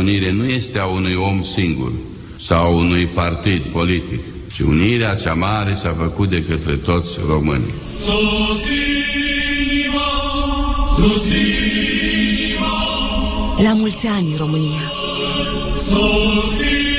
unire nu este a unui om singur sau a unui partid politic, ci unirea cea mare s-a făcut de către toți românii. La mulți ani, România! Sosinima.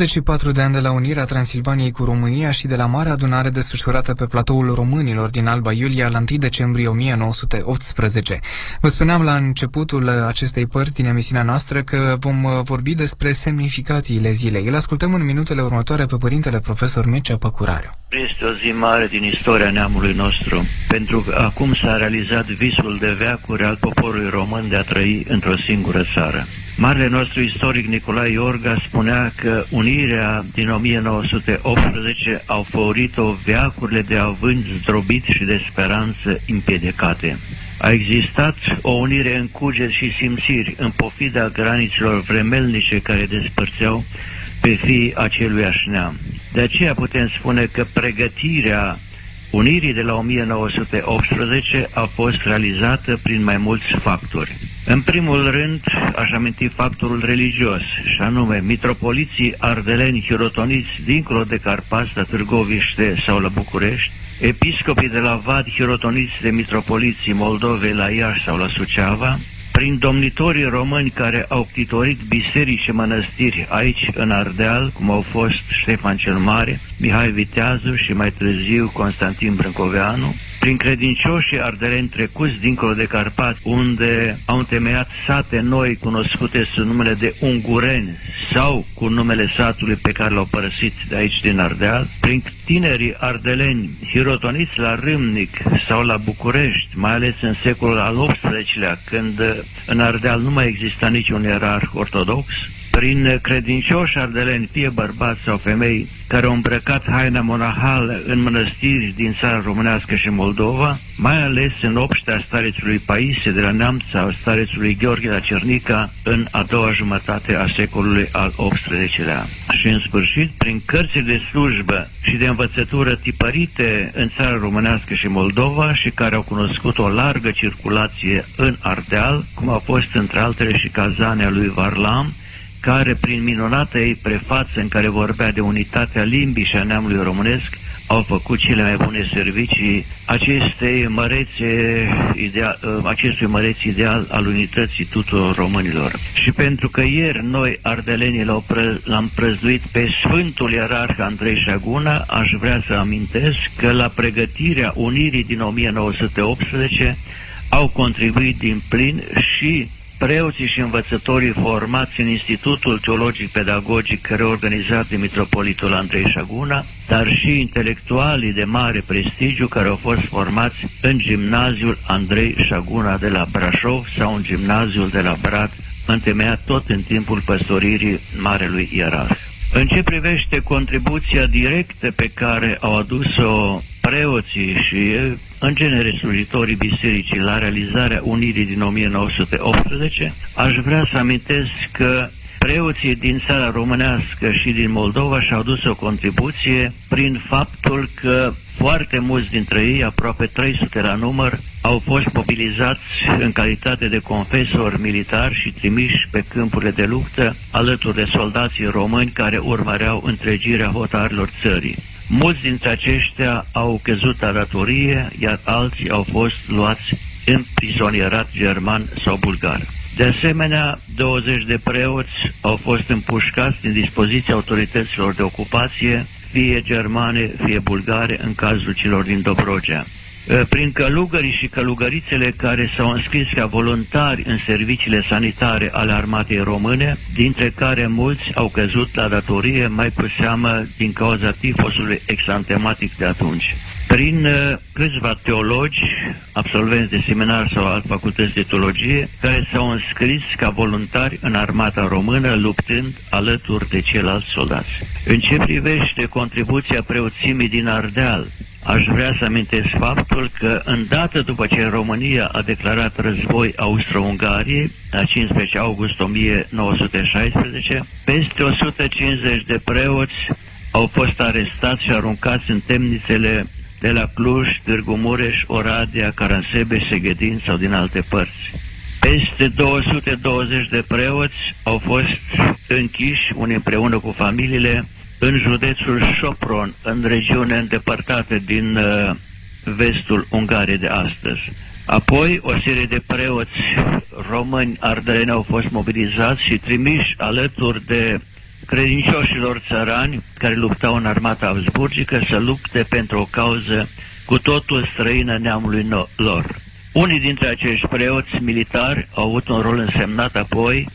24 de ani de la unirea Transilvaniei cu România și de la mare adunare desfășurată pe platoul românilor din Alba Iulia la 1 decembrie 1918. Vă spuneam la începutul acestei părți din emisiunea noastră că vom uh, vorbi despre semnificațiile zilei. Îl ascultăm în minutele următoare pe părintele profesor Mircea Păcurariu. Este o zi mare din istoria neamului nostru, pentru că acum s-a realizat visul de veacuri al poporului român de a trăi într-o singură țară. Marele nostru istoric Nicolae Iorga spunea că unirea din 1918 au făurit-o veacurile de avânt zdrobit și de speranță împiedecate. A existat o unire în cuget și simțiri în pofida granițelor vremelnice care despărțeau pe fii acelui neam. De aceea putem spune că pregătirea unirii de la 1918 a fost realizată prin mai mulți factori. În primul rând, aș aminti factorul religios, și anume mitropoliții ardeleni hirotoniți dincolo de Carpați, la Târgoviște sau la București, episcopii de la Vad hirotoniți de mitropoliții Moldovei la Iași sau la Suceava, prin domnitorii români care au ctitorit biserici și mănăstiri aici în Ardeal, cum au fost Ștefan cel Mare, Mihai Viteazu și mai târziu Constantin Brâncoveanu, prin credincioșii ardeleni trecuți dincolo de Carpați, unde au întemeiat sate noi cunoscute sub numele de Ungureni sau cu numele satului pe care l-au părăsit de aici din Ardeal, prin tinerii ardeleni hirotoniți la Râmnic sau la București, mai ales în secolul al XVIII-lea, când în Ardeal nu mai exista niciun ierarh ortodox, prin credincioși ardeleni, fie bărbați sau femei, care au îmbrăcat haina monahală în mănăstiri din țara românească și Moldova, mai ales în obștea starețului Paisie de la Neamț sau starețului Gheorghe la Cernica în a doua jumătate a secolului al XVIII-lea. Și în sfârșit, prin cărțile de slujbă și de învățătură tipărite în țara românească și Moldova și care au cunoscut o largă circulație în Ardeal, cum a fost între altele și cazanea lui Varlam, care, prin minunată ei prefață în care vorbea de unitatea limbii și a neamului românesc, au făcut cele mai bune servicii acestei mărețe ideal, acestui măreț ideal al unității tuturor românilor. Și pentru că ieri noi, ardelenii, l-am prăzduit pe Sfântul Ierarh Andrei Șaguna, aș vrea să amintesc că la pregătirea unirii din 1918 au contribuit din plin și preoții și învățătorii formați în Institutul Teologic Pedagogic reorganizat de Mitropolitul Andrei Șaguna, dar și intelectualii de mare prestigiu care au fost formați în gimnaziul Andrei Șaguna de la Brașov sau în gimnaziul de la Brad, întemeiat tot în timpul păstoririi Marelui Ierarh. În ce privește contribuția directă pe care au adus-o preoții și, în genere, slujitorii bisericii la realizarea unirii din 1918, aș vrea să amintesc că preoții din țara românească și din Moldova și-au dus o contribuție prin faptul că foarte mulți dintre ei, aproape 300 la număr, au fost mobilizați în calitate de confesori militari și trimiși pe câmpurile de luptă alături de soldații români care urmăreau întregirea hotarilor țării. Mulți dintre aceștia au căzut la datorie, iar alții au fost luați în prizonierat german sau bulgar. De asemenea, 20 de preoți au fost împușcați din dispoziția autorităților de ocupație, fie germane, fie bulgare, în cazul celor din Dobrogea. Ă, prin călugării și călugărițele care s-au înscris ca voluntari în serviciile sanitare ale armatei române, dintre care mulți au căzut la datorie mai cu seamă din cauza tifosului exantematic de atunci. Prin uh, câțiva teologi, absolvenți de seminar sau al facultăți de teologie, care s-au înscris ca voluntari în armata română, luptând alături de ceilalți soldați. În ce privește contribuția preoțimii din Ardeal, Aș vrea să amintesc faptul că, îndată după ce România a declarat război Austro-Ungariei, la 15 august 1916, peste 150 de preoți au fost arestați și aruncați în temnițele de la Cluj, Târgu Mureș, Oradea, Caransebe, Segedin sau din alte părți. Peste 220 de preoți au fost închiși, unii împreună cu familiile, în județul Sopron, în regiune îndepărtată din uh, vestul Ungariei de astăzi. Apoi, o serie de preoți români ardeleni au fost mobilizați și trimiși alături de credincioșilor țărani care luptau în armata Habsburgică să lupte pentru o cauză cu totul străină neamului lor. Unii dintre acești preoți militari au avut un rol însemnat apoi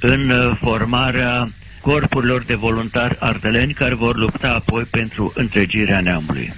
în uh, formarea corpurilor de voluntari ardeleni care vor lupta apoi pentru întregirea neamului.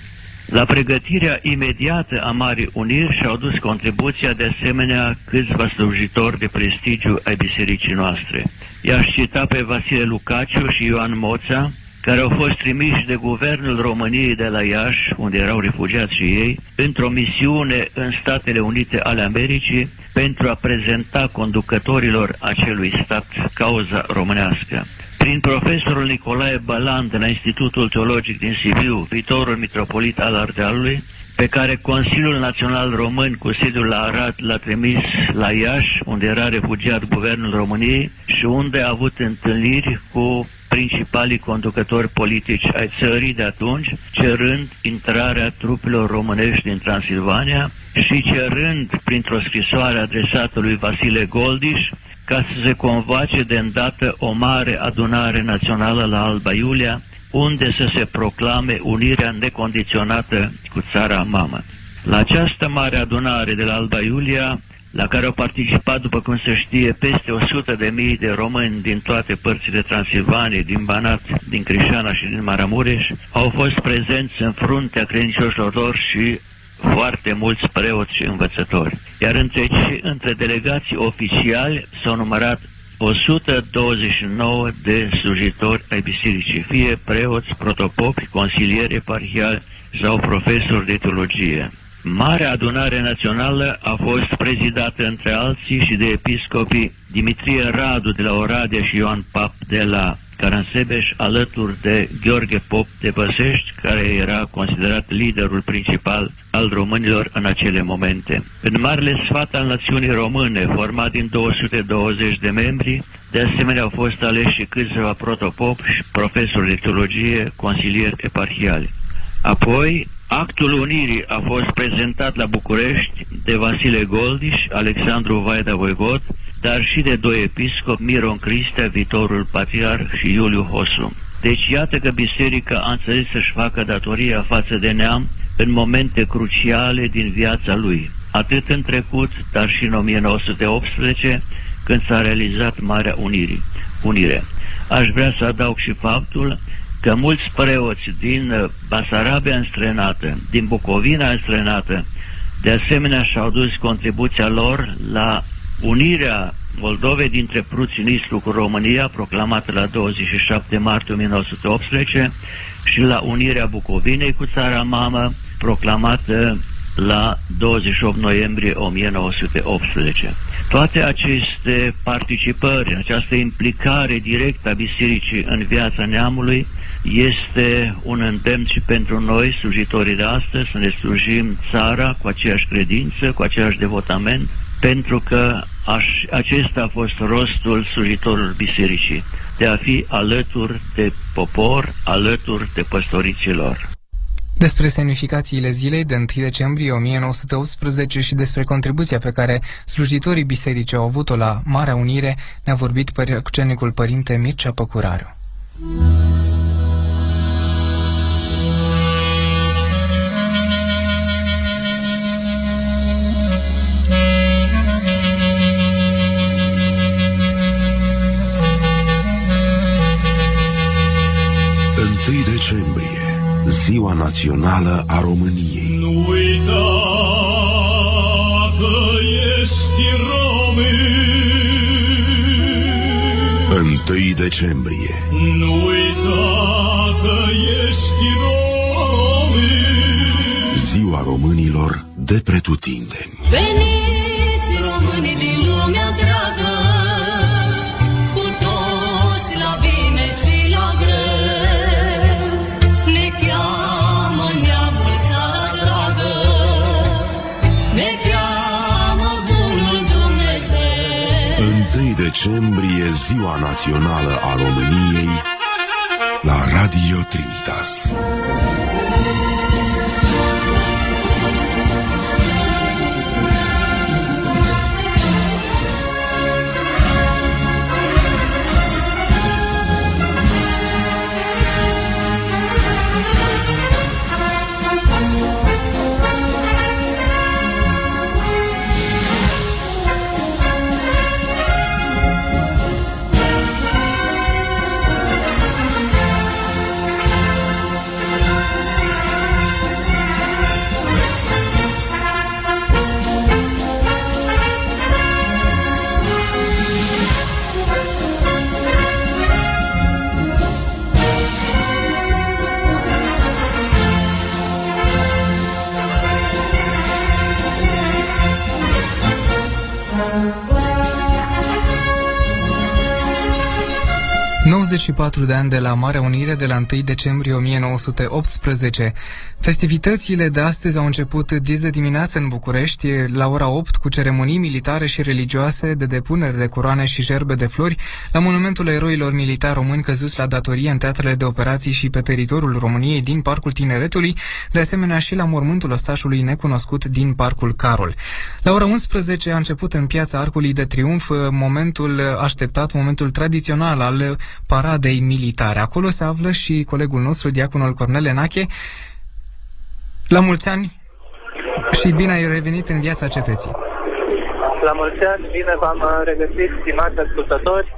La pregătirea imediată a Marii Uniri și-au dus contribuția de asemenea câțiva slujitori de prestigiu ai bisericii noastre. I-aș cita pe Vasile Lucaciu și Ioan Moța, care au fost trimiși de guvernul României de la Iași, unde erau refugiați și ei, într-o misiune în Statele Unite ale Americii pentru a prezenta conducătorilor acelui stat cauza românească prin profesorul Nicolae Balan de la Institutul Teologic din Sibiu, viitorul mitropolit al Ardealului, pe care Consiliul Național Român cu sediul la Arad l-a trimis la Iași, unde era refugiat guvernul României și unde a avut întâlniri cu principalii conducători politici ai țării de atunci, cerând intrarea trupelor românești din Transilvania și cerând, printr-o scrisoare adresată lui Vasile Goldiș, ca să se convoace de îndată o mare adunare națională la Alba Iulia, unde să se proclame unirea necondiționată cu țara mamă. La această mare adunare de la Alba Iulia, la care au participat, după cum se știe, peste 100 de mii de români din toate părțile Transilvaniei, din Banat, din Crișana și din Maramureș, au fost prezenți în fruntea credincioșilor lor și foarte mulți preoți și învățători. Iar între, între delegații oficiali s-au numărat 129 de slujitori ai bisericii, fie preoți, protopopi, consilieri eparhiali sau profesori de teologie. Marea adunare națională a fost prezidată între alții și de episcopii Dimitrie Radu de la Oradea și Ioan Pap de la Caransebeș alături de Gheorghe Pop de Băsești, care era considerat liderul principal al românilor în acele momente. În Marele Sfat al Națiunii Române, format din 220 de membri, de asemenea au fost aleși și câțiva protopop și profesori de teologie, consilieri eparhiali. Apoi, actul unirii a fost prezentat la București de Vasile Goldiș, Alexandru Vaida Voivod, dar și de doi episcopi, Miron Cristea, viitorul patriarh și Iuliu Hosu. Deci iată că biserica a înțeles să-și facă datoria față de neam în momente cruciale din viața lui, atât în trecut, dar și în 1918, când s-a realizat Marea Unirii, Unire. Aș vrea să adaug și faptul că mulți preoți din Basarabia înstrenată, din Bucovina înstrenată, de asemenea și-au dus contribuția lor la unirea Moldovei dintre Pruți Nistru cu România, proclamată la 27 martie 1918, și la unirea Bucovinei cu țara mamă, proclamată la 28 noiembrie 1918. Toate aceste participări, această implicare directă a bisericii în viața neamului este un îndemn și pentru noi, slujitorii de astăzi, să ne slujim țara cu aceeași credință, cu același devotament, pentru că aș, acesta a fost rostul slujitorul bisericii, de a fi alături de popor, alături de păstoriților. Despre semnificațiile zilei de 1 decembrie 1918 și despre contribuția pe care slujitorii bisericii au avut-o la Marea Unire ne-a vorbit cenicul părinte Mircea Păcurariu. Ziua Națională a României. Nu uita că ești român. 1 decembrie. Nu uita că ești român. Ziua românilor de pretutindeni. Veniți decembrie, Ziua Națională a României, la Radio Trinitas. 94 de ani de la Marea Unire de la 1 decembrie 1918. Festivitățile de astăzi au început de dimineață în București, la ora 8, cu ceremonii militare și religioase de depunere de curoane și gerbe de flori la monumentul eroilor militari români căzuți la datorie în teatrele de operații și pe teritoriul României din Parcul Tineretului, de asemenea și la mormântul ostașului necunoscut din Parcul Carol. La ora 11 a început în piața Arcului de Triumf momentul așteptat, momentul tradițional al paradei militare. Acolo se află și colegul nostru, diaconul Cornel Enache. La mulți ani și bine ai revenit în viața cetății. La mulți ani, bine v-am regăsit, stimați ascultători.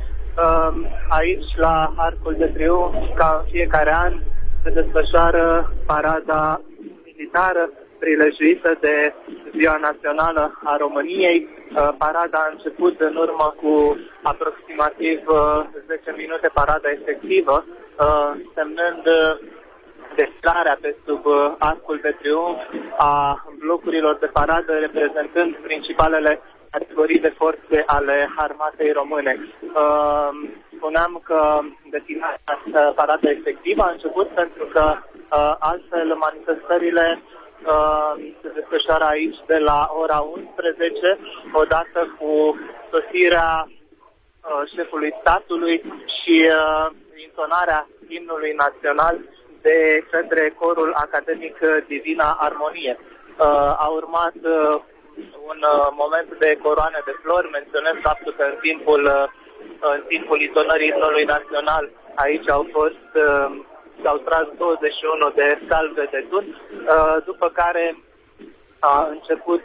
Um, aici, la Arcul de Triumf, ca în fiecare an, se desfășoară parada militară prilejuită de Ziua Națională a României. Uh, parada a început în urmă cu aproximativ 10 uh, minute parada efectivă, uh, semnând deflarea pe sub arcul de triumf a blocurilor de paradă reprezentând principalele categorii de forțe ale armatei române. Spuneam că destinarea parada efectivă a început pentru că altfel manifestările uh, se desfășoară aici de la ora 11, odată cu sosirea uh, șefului statului și uh, intonarea imnului național de către corul academic Divina Armonie. A urmat un moment de coroane de flori, menționez faptul că în timpul, în timpul intonării imnului național aici au fost, s-au tras 21 de salve de tun, după care a început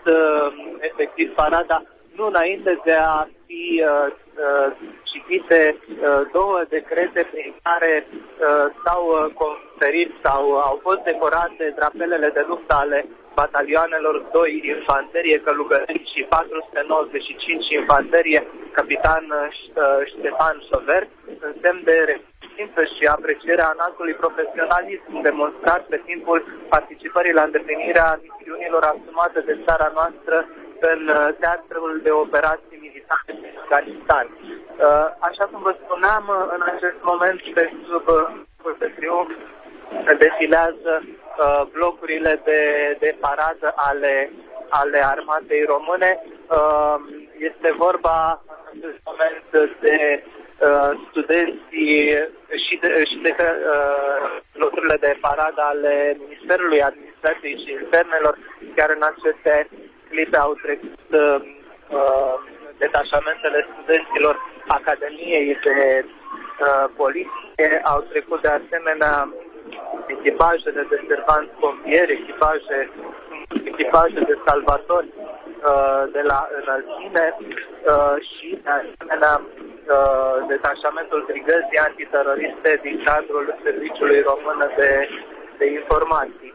efectiv parada nu înainte de a fi uh, uh, citite uh, două decrete prin care uh, s-au uh, conferit sau au fost decorate drapelele de luptă ale batalioanelor 2 infanterie călugărești și 495 infanterie capitan uh, Ștefan Sover, în semn de recunoștință și aprecierea înaltului profesionalism demonstrat pe timpul participării la îndeplinirea misiunilor asumate de țara noastră în uh, teatrul de operații militare din Afganistan. Uh, așa cum vă spuneam, uh, în acest moment pe sub de triumf defilează blocurile de, de paradă ale, ale armatei române. Este vorba în acest moment de studenții și de, și de locurile de paradă ale Ministerului Administrației și Internelor, chiar în aceste clipe au trecut uh, uh, detașamentele studenților Academiei de uh, Poliție, au trecut de asemenea echipajele de servanți pompieri, echipaje, echipaje de salvatori uh, de la înălțime uh, și de asemenea uh, detașamentul brigăzii antiteroriste din cadrul Serviciului Român de, de Informații.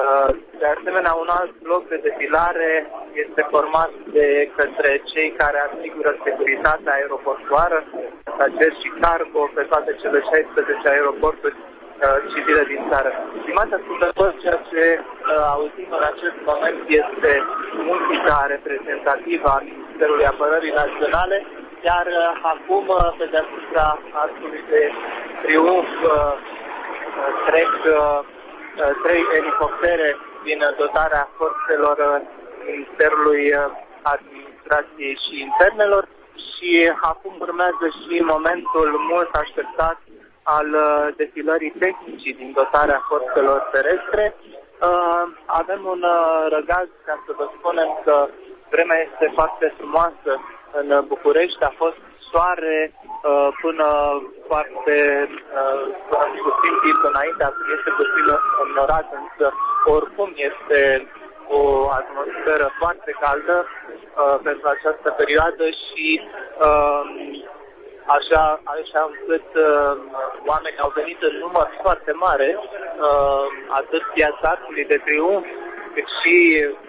Uh, de asemenea, un alt bloc de defilare este format de către cei care asigură securitatea aeroportuară, pasager și cargo pe toate cele 16 aeroporturi uh, civile din țară. Stimați ascultători, ceea ce uh, auzim în acest moment este muzica reprezentativă a Ministerului Apărării Naționale, iar uh, acum, uh, pe deasupra arcului de triumf, uh, trec uh, Uh, trei elicoptere din dotarea forțelor uh, Ministerului uh, Administrației și Internelor și acum urmează și momentul mult așteptat al defilării tehnicii din dotarea forțelor terestre. Avem un răgaz ca să vă spunem că vremea este foarte frumoasă în București. A fost soare uh, până foarte uh, puțin timp înainte, este puțin înnorat, însă oricum este o atmosferă foarte caldă uh, pentru această perioadă și uh, așa, așa încât uh, oamenii au venit în număr foarte mare, uh, atât piața de triumf, cât și uh,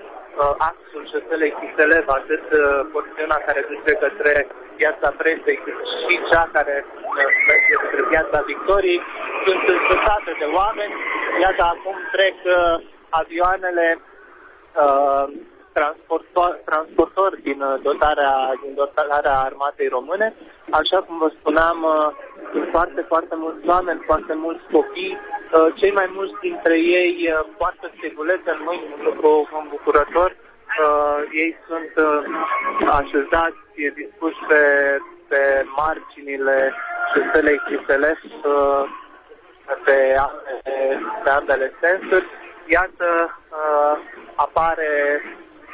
axul șoselei Chiselev, atât uh, porțiunea care duce către piața presei, cât și cea care uh, merge către piața Victoriei, sunt înspătate de oameni. Iată, acum trec uh, avioanele uh, transportor, transportor din uh, dotarea, din dotarea armatei române. Așa cum vă spuneam, uh, sunt foarte, foarte mulți oameni, foarte mulți copii. Uh, cei mai mulți dintre ei uh, poartă stegulețe în mâini, un lucru îmbucurător. Uh, ei sunt uh, așezați, dispuși pe, pe marginile șoselei Criselef uh, pe, ambele, pe ambele sensuri. Iată, uh, apare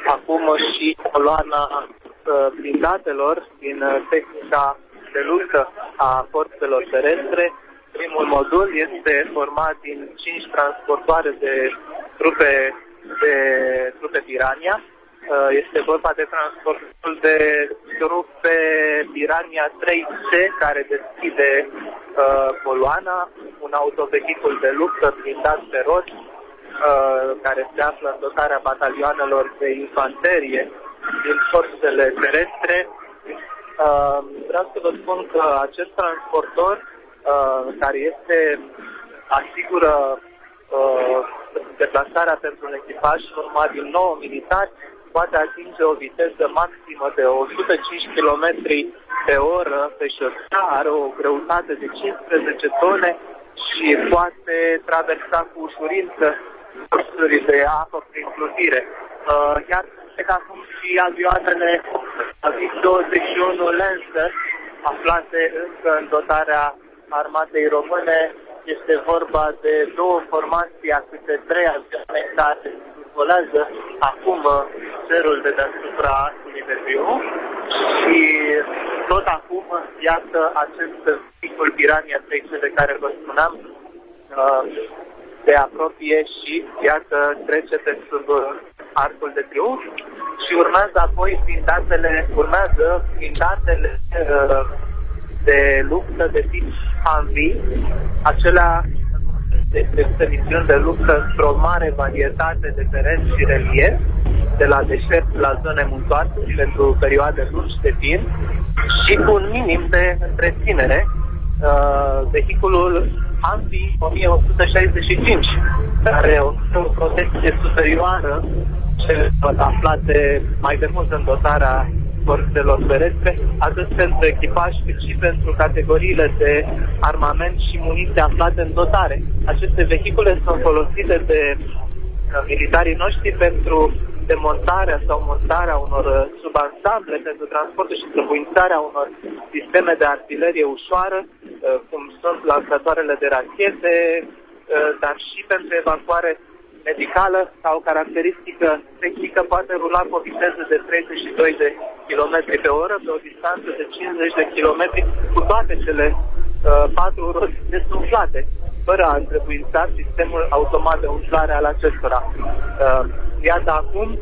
acum și coloana uh, blindatelor din uh, tehnica de luptă a forțelor terestre. Primul modul este format din 5 transportoare de trupe de trupe Pirania. Uh, este vorba de transportul de trupe Pirania 3C care deschide uh, coloana, un autovehicul de luptă blindat pe rot, uh, care se află în dotarea batalioanelor de infanterie din forțele terestre. Uh, vreau să vă spun că acest transportor, uh, care este asigură uh, deplasarea pentru un echipaj format din 9 militari, poate atinge o viteză maximă de 105 km pe oră pe șosea, are o greutate de 15 tone și poate traversa cu ușurință cursuri de apă prin plutire. Uh, iar cred acum și avioanele MiG-21 Lancer aflate încă în dotarea armatei române Este vorba de două formații a câte trei avioane care survolează acum cerul de deasupra arcului de triumf și tot acum, iată, acest vehicul Pirania 300 de care vă spuneam, uh, se apropie și, iată, trece pe sub arcul de triumf și urmează apoi prin datele, urmează prin datele uh, de luptă de tip Humvee, acelea este misiuni de luptă într-o mare varietate de teren și relief, de la deșert la zone muntoase pentru perioade lungi de timp și cu un minim de întreținere. Uh, vehiculul Humvee 1165, care oferă o protecție superioară celor aflate mai de mult în dotarea forțelor terestre, atât pentru echipaj cât și pentru categoriile de armament și muniție aflate în dotare. Aceste vehicule sunt folosite de uh, militarii noștri pentru demontarea sau montarea unor uh, subansamble pentru transportul și străbuințarea unor sisteme de artilerie ușoară, uh, cum sunt lansatoarele de rachete, dar și pentru evacuare medicală sau caracteristică tehnică poate rula cu o viteză de 32 de km pe oră pe o distanță de 50 de km cu toate cele uh, patru roți desumflate, fără a întrebuința sistemul automat de umflare al acestora. Uh, iată acum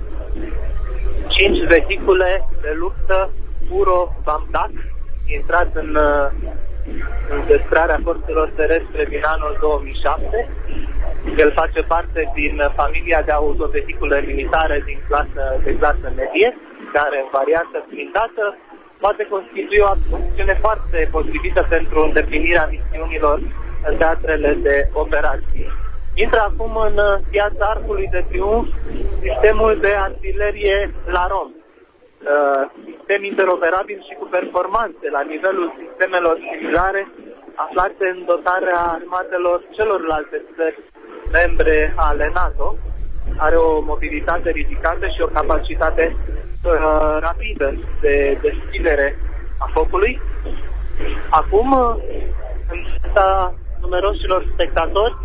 cinci vehicule de luptă Uro Bamdak, intrat în uh, înzestrarea forțelor terestre din anul 2007. El face parte din familia de autovehicule militare din clasă, de clasă medie, care în variantă blindată poate constitui o opțiune foarte potrivită pentru îndeplinirea misiunilor în teatrele de operații. Intră acum în piața Arcului de Triunf sistemul de artilerie la Rom, uh, sistem interoperabil și cu performanțe la nivelul sistemelor similare aflate în dotarea armatelor celorlalte țări membre ale NATO. Are o mobilitate ridicată și o capacitate uh, rapidă de deschidere a focului. Acum, uh, în fața numeroșilor spectatori,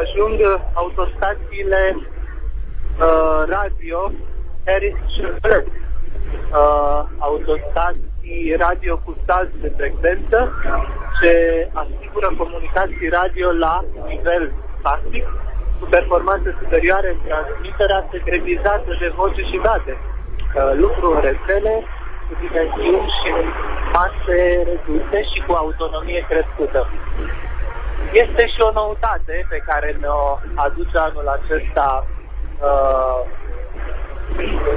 ajung autostațiile uh, radio Harris și uh, autostații radio cu salt de frecvență ce asigură comunicații radio la nivel practic cu performanțe superioare în transmiterea secretizată de voce și date. Uh, lucru în rețele cu dimensiuni și mase reduse și cu autonomie crescută. Este și o noutate pe care ne-o aduce anul acesta uh,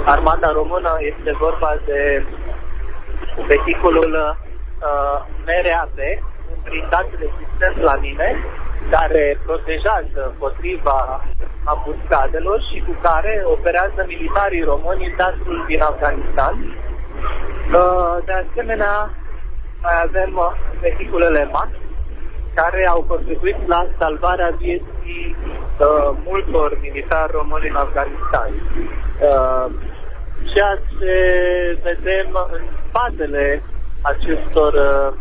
Armata Română este vorba de vehiculul uh, MRAP, blindat de sistem la mine, care protejează împotriva ambuscadelor și cu care operează militarii români în teatrul din Afganistan. Uh, de asemenea, mai avem uh, vehiculele MAX, care au contribuit la salvarea vieții uh, multor militari români în Afganistan. Uh, ceea ce vedem în spatele acestor uh,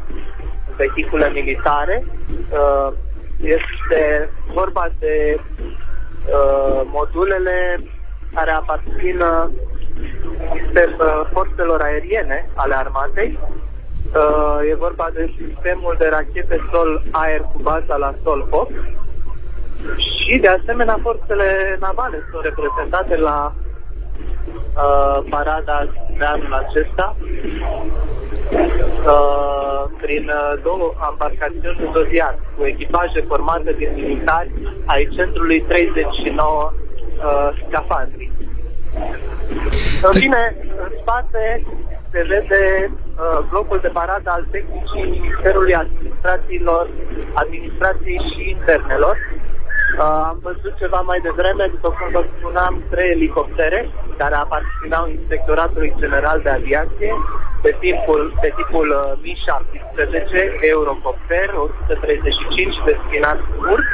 vehicule militare uh, este vorba de uh, modulele care aparțin uh, forțelor aeriene ale armatei. Uh, e vorba de sistemul de rachete sol-aer cu baza la sol-foc și de asemenea forțele navale sunt reprezentate la uh, parada de anul acesta uh, prin uh, două embarcațiuni Zodiac cu echipaje formate din militari ai centrului 39 uh, scafandri. În fine, în spate se vede uh, blocul de parada al tehnicii Ministerului Administrațiilor, Administrației și Internelor, Uh, am văzut ceva mai devreme, după cum vă spuneam, trei elicoptere care aparțineau Inspectoratului General de Aviație pe tipul, pe tipul uh, Mi-17 Eurocopter 135 destinat scurt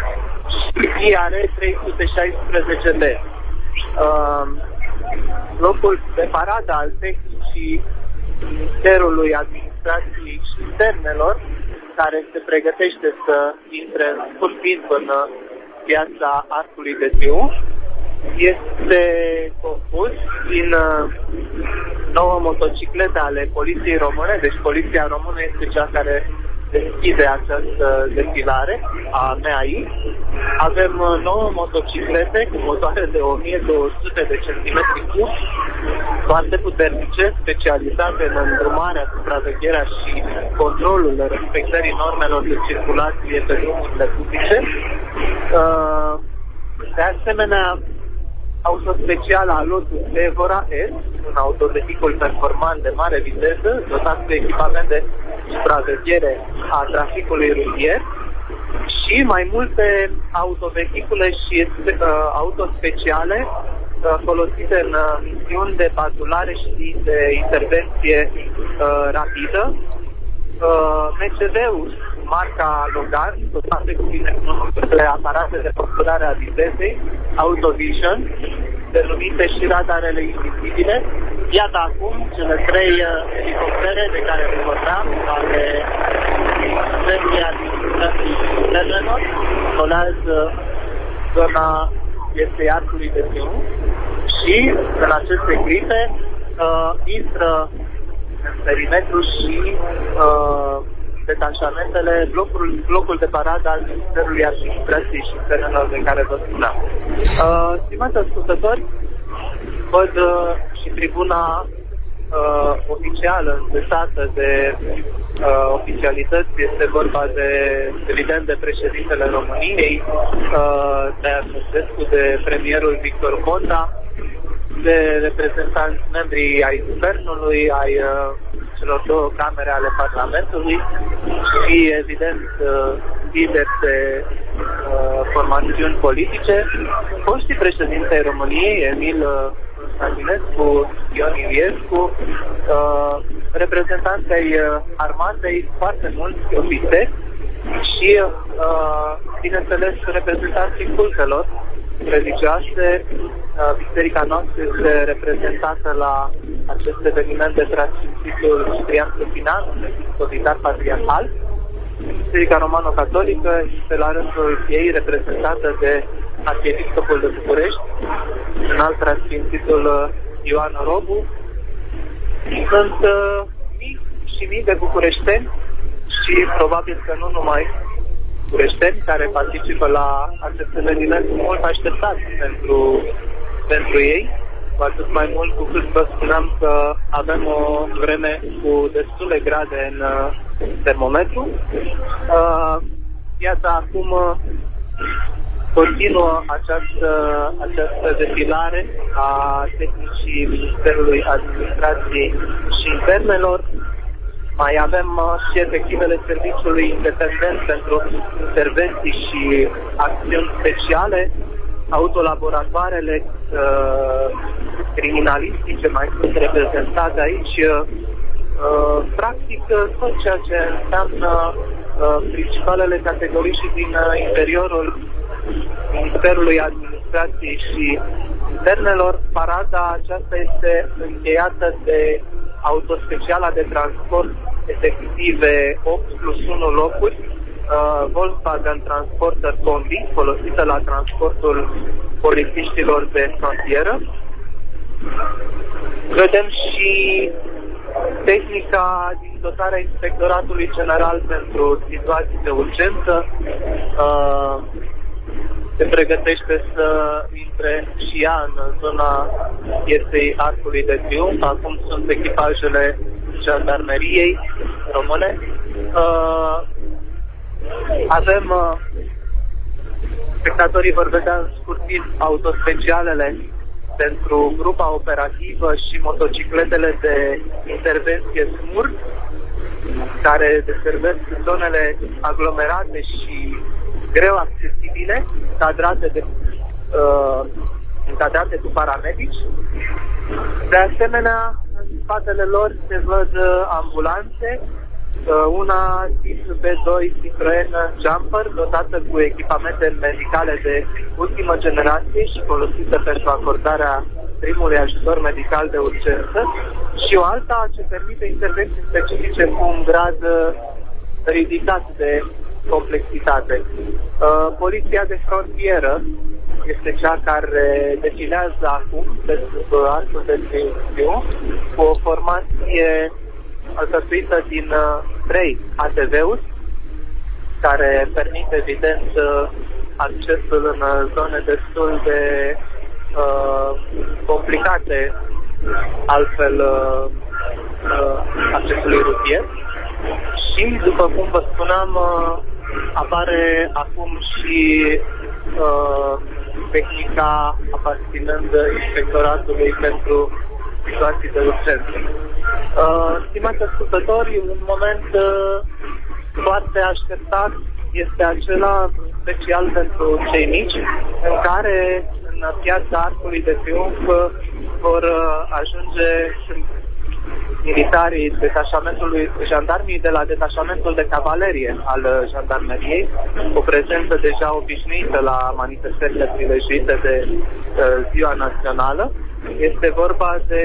și IAR 316B. Uh, locul de parada al tehnicii Ministerului Administrației și Internelor care se pregătește să intre în scurt timp în uh, piața Arcului de Triunf este compus din uh, nouă motociclete ale Poliției Române, deci Poliția Română este cea care deschide această defilare a MEAI. Avem uh, nouă motociclete cu motoare de 1200 de centimetri cub, foarte puternice, specializate în îndrumarea, supravegherea și controlul respectării normelor de circulație pe drumurile publice. Uh, de asemenea, auto special al Lotus Evora S, un autovehicul performant de mare viteză, dotat cu echipament de supraveghere a traficului rutier și mai multe autovehicule și uh, auto speciale uh, folosite în uh, misiuni de patrulare și de intervenție uh, rapidă. Uh, MCV-ul, marca Logan, toate cu binecunoscutele aparate de capturare a vitezei, Autovision, denumite și radarele invizibile. Iată acum cele trei uh, elicoptere de care vă vorbeam, ale Servii Administrației Internelor, colează zona este Arcului de Triunf și în aceste clipe uh, intră în perimetru și uh, detașamentele, blocul, blocul de paradă al Ministerului Administrației și Internelor de care vă spuneam. Uh, stimați ascultători, văd uh, și tribuna uh, oficială înțesată de uh, oficialități. Este vorba de, evident, de președintele României, uh, de Armesescu, de premierul Victor Ponta, de reprezentanți membrii ai guvernului, ai uh, celor două camere ale Parlamentului și, evident, uh, lideri de uh, formațiuni politice, foștii președinte ai României, Emil uh, Constantinescu, Ion Iliescu, uh, reprezentanții ai uh, armatei, foarte mulți ofițeri și, uh, bineînțeles, reprezentanții cultelor religioase. Uh, biserica noastră este reprezentată la acest eveniment de transfințitul Ciprian Săpinan, solidar patriarhal. Biserica Romano-Catolică este la rândul ei reprezentată de Arhiepiscopul de București, în alt transfințitul Ioan Robu. Sunt uh, mii și mii de bucureșteni și probabil că nu numai bucureșteni care participă la acest eveniment mult așteptat pentru, pentru ei, cu atât mai mult cu cât vă spuneam că avem o vreme cu destule grade în uh, termometru. Uh, iată, acum uh, continuă această, această defilare a tehnicii Ministerului Administrației și Internelor, mai avem uh, și efectivele Serviciului Independent pentru Intervenții și Acțiuni Speciale, autolaboratoarele uh, criminalistice mai sunt reprezentate aici. Uh, uh practic, uh, tot ceea ce înseamnă uh, principalele categorii și din uh, interiorul Ministerului Administrației și Internelor, parada aceasta este încheiată de autospeciala de transport efective 8 plus 1 locuri, uh, Volkswagen Transporter Combi, folosită la transportul polițiștilor de frontieră. Vedem și tehnica din dotarea Inspectoratului General pentru situații de urgență. Uh, se pregătește să intre și ea în zona pieței Arcului de Triunf. Acum sunt echipajele jandarmeriei române. Uh, avem uh, spectatorii vor vedea în scurt timp autospecialele pentru grupa operativă și motocicletele de intervenție SMUR care deservesc zonele aglomerate și greu accesibile, cadrate de uh, încadrate cu paramedici. De asemenea, spatele lor se văd uh, ambulanțe, uh, una tip B2 Citroen Jumper, dotată cu echipamente medicale de ultimă generație și folosită pentru acordarea primului ajutor medical de urgență și o alta ce permite intervenții specifice cu un grad uh, ridicat de complexitate. Uh, Poliția de frontieră este cea care definează acum pe sub arcul de triunghiu cu o formație alcătuită din uh, trei ATV-uri care permite evident uh, accesul în uh, zone destul de uh, complicate altfel uh, uh, accesului rutier. Și, după cum vă spuneam, uh, apare acum și uh, tehnica aparținând inspectoratului pentru situații de urgență. Uh, stimați ascultători, un moment uh, foarte așteptat este acela special pentru cei mici, în care în piața Arcului de Triunf vor uh, ajunge militarii detașamentului jandarmii de la detașamentul de cavalerie al uh, jandarmeriei, o prezență deja obișnuită la manifestările prilejuite de uh, Ziua Națională. Este vorba de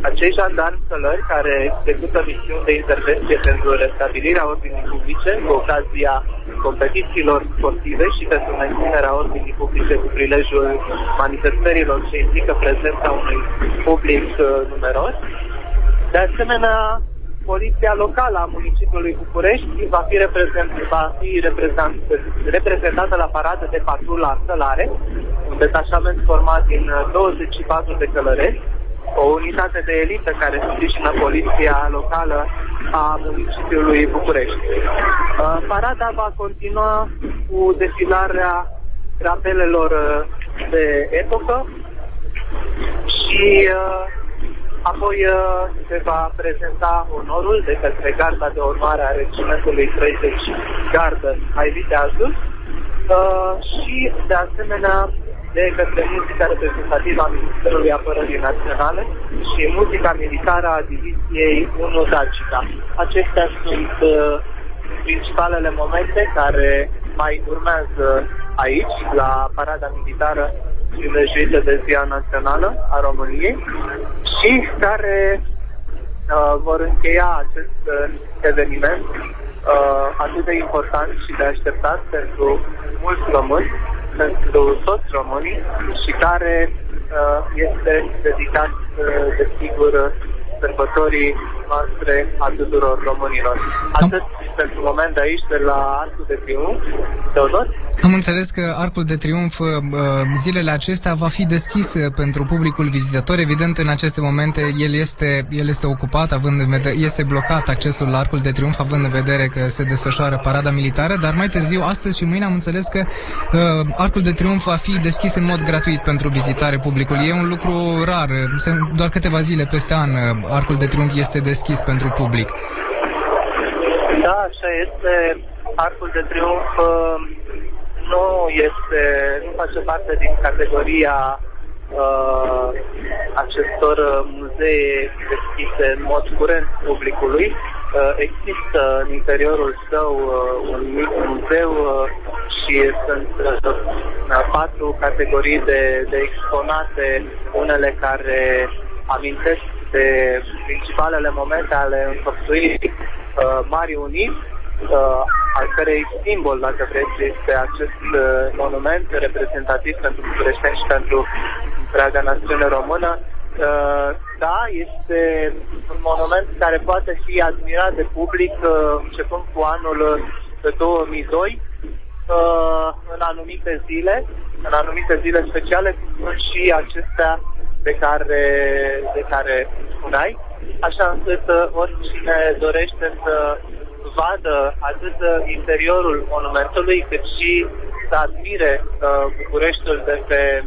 acei jandarmi călări care execută misiuni de intervenție pentru restabilirea ordinii publice cu ocazia competițiilor sportive și pentru menținerea ordinii publice cu prilejul manifestărilor ce implică prezența unui public uh, numeros. De asemenea, Poliția locală a municipiului București va fi, reprezent, va fi reprezent, reprezentată la paradă de patrula Sălare, un detașament format din 24 uh, de călăreți, o unitate de elită care sprijină poliția locală a municipiului București. Uh, parada va continua cu defilarea drapelelor uh, de epocă și uh, apoi se va prezenta onorul de către garda de urmare a regimentului 30 gardă ai Viteazul și de asemenea de către muzica reprezentativă a Ministerului Apărării Naționale și muzica militară a Diviziei 1 Dacica. Acestea sunt uh, principalele momente care mai urmează aici, la parada militară prilejuită de Ziua Națională a României și care uh, vor încheia acest uh, eveniment uh, atât de important și de așteptat pentru mulți români pentru toți românii și care uh, este dedicat, uh, desigur, sărbătorii noastre a tuturor românilor. Atât pentru moment de aici, de la Arcul de Triunf. Teodor? Am înțeles că Arcul de Triunf uh, zilele acestea va fi deschis uh, pentru publicul vizitator. Evident, în aceste momente el este, el este ocupat, având în vedere, este blocat accesul la Arcul de Triunf, având în vedere că se desfășoară parada militară, dar mai târziu, astăzi și mâine, am înțeles că uh, Arcul de Triunf va fi deschis în mod gratuit pentru vizitare publicului. E un lucru rar. Doar câteva zile peste an uh, Arcul de Triunf este deschis pentru public. Da, așa este. Arcul de Triunf uh, nu este, nu face parte din categoria uh, acestor muzee deschise în mod curent publicului. Uh, există în interiorul său uh, un mic muzeu uh, și sunt uh, patru categorii de, de exponate, unele care amintesc de principalele momente ale înfăptuirii uh, Marii Unii, uh, al cărei simbol, dacă vreți, este acest uh, monument reprezentativ pentru Bucureșteni și pentru întreaga națiune română. Uh, da, este un monument care poate fi admirat de public uh, începând cu anul 2002 uh, în anumite zile, în anumite zile speciale, sunt și acestea de care, de care spuneai, așa încât uh, oricine dorește să vadă atât interiorul monumentului, cât și să admire uh, Bucureștiul de pe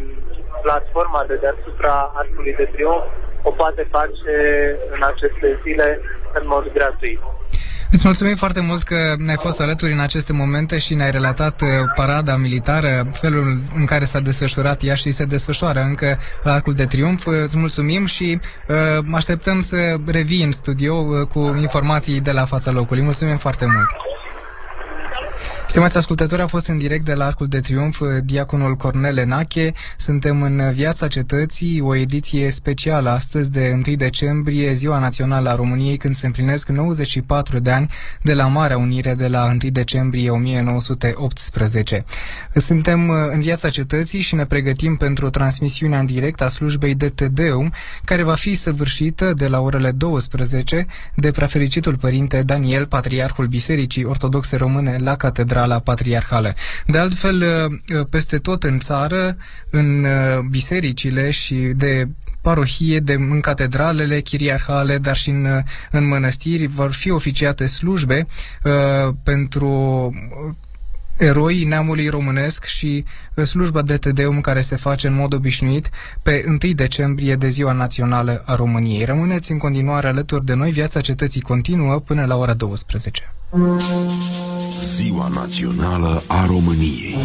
platforma de deasupra Arcului de Triunf, o poate face în aceste zile în mod gratuit. Îți mulțumim foarte mult că ne-ai fost alături în aceste momente și ne-ai relatat uh, parada militară, felul în care s-a desfășurat ea și se desfășoară încă la Arcul de Triumf. Îți mulțumim și uh, așteptăm să revii în studio uh, cu informații de la fața locului. Mulțumim foarte mult! Stimați ascultători, a fost în direct de la Arcul de Triunf diaconul Cornel Enache. Suntem în Viața Cetății, o ediție specială astăzi de 1 decembrie, Ziua Națională a României, când se împlinesc 94 de ani de la Marea Unire de la 1 decembrie 1918. Suntem în Viața Cetății și ne pregătim pentru transmisiunea în direct a slujbei de Tedeum, care va fi săvârșită de la orele 12 de prefericitul părinte Daniel, Patriarhul Bisericii Ortodoxe Române la Catedrală Catedrala Patriarhală. De altfel, uh, uh, peste tot în țară, în uh, bisericile și de parohie, de, în catedralele chiriarhale, dar și în, în mănăstiri vor fi oficiate slujbe uh, pentru eroii neamului românesc și slujba de Tedeum care se face în mod obișnuit pe 1 decembrie de Ziua Națională a României. Rămâneți în continuare alături de noi, viața cetății continuă până la ora 12. Ziua Națională a României.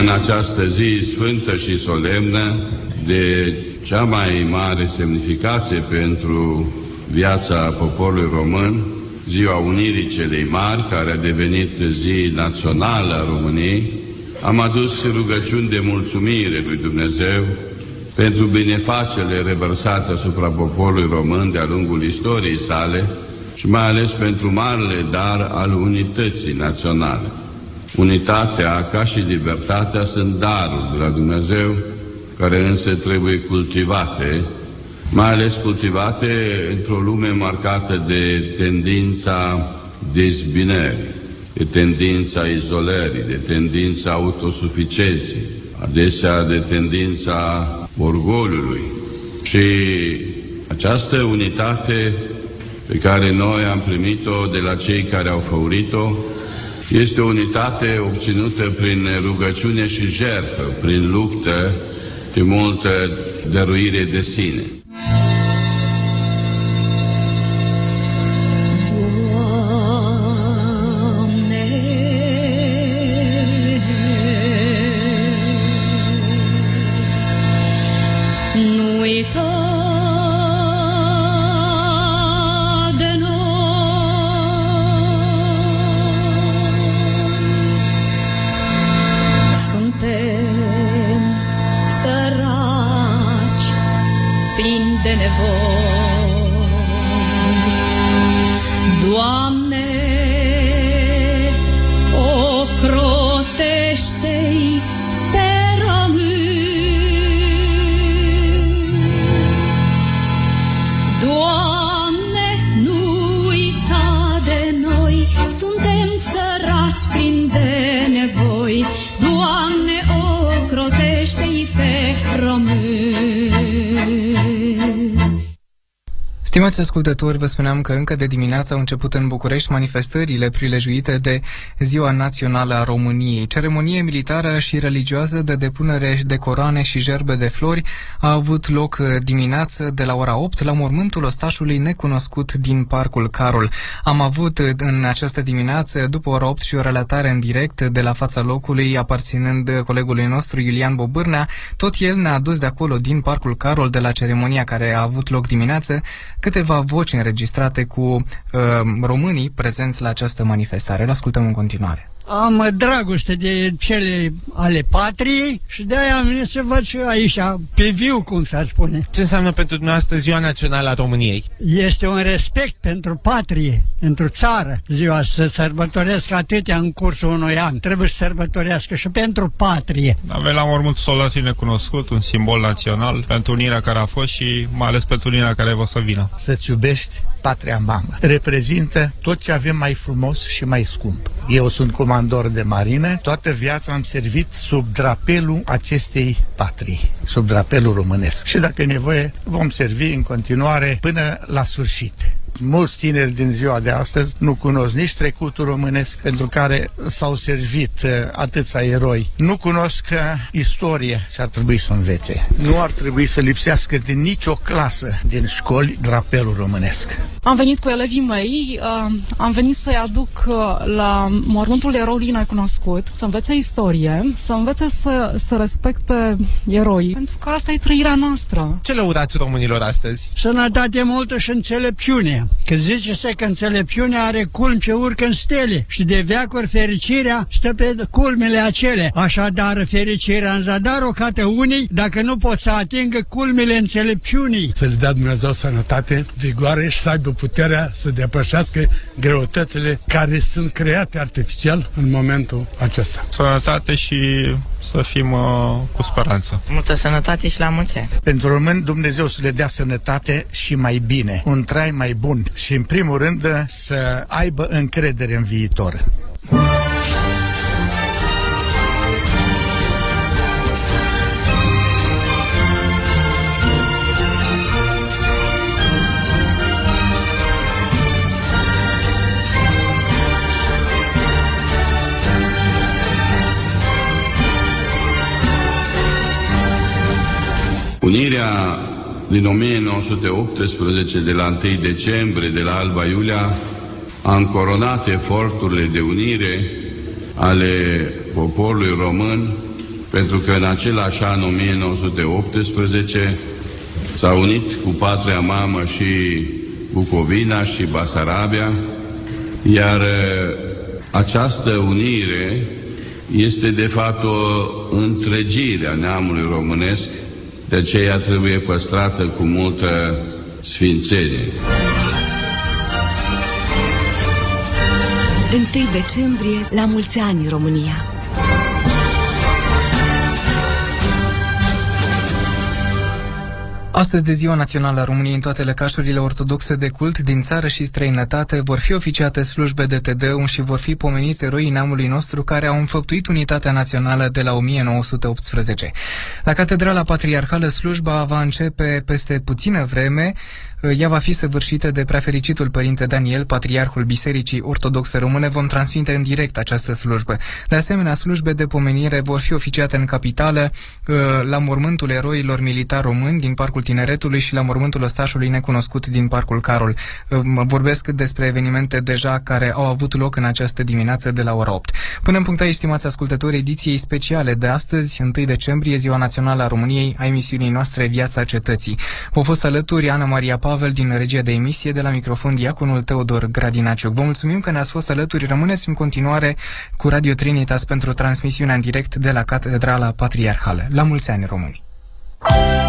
În această zi sfântă și solemnă, de cea mai mare semnificație pentru viața poporului român, Ziua Unirii Celei Mari, care a devenit zi națională a României, am adus rugăciuni de mulțumire lui Dumnezeu pentru binefacele revărsate asupra poporului român de-a lungul istoriei sale și mai ales pentru marele dar al unității naționale. Unitatea ca și libertatea sunt daruri de la Dumnezeu, care însă trebuie cultivate, mai ales cultivate într-o lume marcată de tendința dezbinării, de tendința izolării, de tendința autosuficienței, adesea de tendința orgoliului. Și această unitate pe care noi am primit-o de la cei care au făurit-o este o unitate obținută prin rugăciune și jertfă, prin luptă și multă dăruire de sine. 기도 Stimați ascultători, vă spuneam că încă de dimineață au început în București manifestările prilejuite de Ziua Națională a României. Ceremonie militară și religioasă de depunere de coroane și gerbe de flori a avut loc dimineață de la ora 8 la mormântul ostașului necunoscut din Parcul Carol. Am avut în această dimineață, după ora 8 și o relatare în direct de la fața locului, aparținând colegului nostru Iulian Bobârnea, tot el ne-a adus de acolo, din Parcul Carol, de la ceremonia care a avut loc dimineață, câteva voci înregistrate cu uh, românii prezenți la această manifestare. Le ascultăm în continuare. Am dragoste de cele ale patriei și de-aia am venit să văd și aici, pe viu, cum s-ar spune. Ce înseamnă pentru dumneavoastră Ziua Națională a României? Este un respect pentru patrie, pentru țară. Ziua să sărbătoresc atâtea în cursul unui an. Trebuie să sărbătorească și pentru patrie. Avem la mormânt soldații necunoscut, un simbol național pentru unirea care a fost și mai ales pentru unirea care o să vină. Să-ți iubești patria mamă. Reprezintă tot ce avem mai frumos și mai scump. Eu sunt comandor de marine, toată viața am servit sub drapelul acestei patrii, sub drapelul românesc. Și dacă e nevoie, vom servi în continuare până la sfârșit. Mulți tineri din ziua de astăzi nu cunosc nici trecutul românesc pentru care s-au servit uh, atâția eroi. Nu cunosc uh, istorie și ar trebui să învețe. Nu ar trebui să lipsească din nicio clasă din școli drapelul românesc. Am venit cu elevii mei, uh, am venit să-i aduc uh, la mormântul eroului necunoscut, să învețe istorie, să învețe să, să respecte eroi, pentru că asta e trăirea noastră. Ce le urați românilor astăzi? Sănătate multă și înțelepciune. Că zice se că înțelepciunea are culmi ce urcă în stele și de veacuri fericirea stă pe culmele acele. Așadar, fericirea în zadar o cată unii dacă nu pot să atingă culmele înțelepciunii. Să le dea Dumnezeu sănătate, vigoare și să aibă puterea să depășească greutățile care sunt create artificial în momentul acesta. Sănătate și să fim uh, cu speranță. Multă sănătate și la mulți ani. Pentru români Dumnezeu să le dea sănătate și mai bine, un trai mai bun și în primul rând să aibă încredere în viitor. Unirea din 1918 de la 1 decembrie de la Alba Iulia a încoronat eforturile de unire ale poporului român pentru că în același an 1918 s-a unit cu patria mamă și Bucovina și Basarabia, iar această unire este de fapt o întregire a neamului românesc de aceea trebuie păstrată cu multă sfințenie. 1 decembrie, la mulți ani România. Astăzi de Ziua Națională a României în toate lăcașurile ortodoxe de cult din țară și străinătate vor fi oficiate slujbe de Tedeum și vor fi pomeniți eroii neamului nostru care au înfăptuit unitatea națională de la 1918. La Catedrala Patriarhală slujba va începe peste puțină vreme, ea va fi săvârșită de prefericitul părinte Daniel, patriarhul Bisericii Ortodoxe Române. Vom transmite în direct această slujbă. De asemenea, slujbe de pomenire vor fi oficiate în capitală la mormântul eroilor militari români din Parcul Tineretului și la mormântul ostașului necunoscut din Parcul Carol. Vorbesc despre evenimente deja care au avut loc în această dimineață de la ora 8. Până în punct aici, stimați ascultători, ediției speciale de astăzi, 1 decembrie, Ziua Națională a României, a emisiunii noastre Viața Cetății. Au fost alături Ana Maria Pavel din regia de emisie, de la microfon diaconul Teodor Gradinaciuc. Vă mulțumim că ne-ați fost alături. Rămâneți în continuare cu Radio Trinitas pentru transmisiunea în direct de la Catedrala Patriarhală. La mulți ani, români!